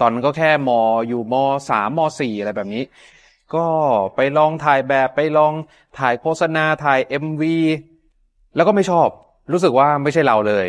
ตอนก็แค่มอยู่มสามมสี่อะไรแบบนี้ ก็ไปลองถ่ายแบบไปลองถ่ายโฆษณาถ่ายเอ็มวีแล้วก็ไม่ชอบ รู้สึกว่าไม่ใช่เราเลย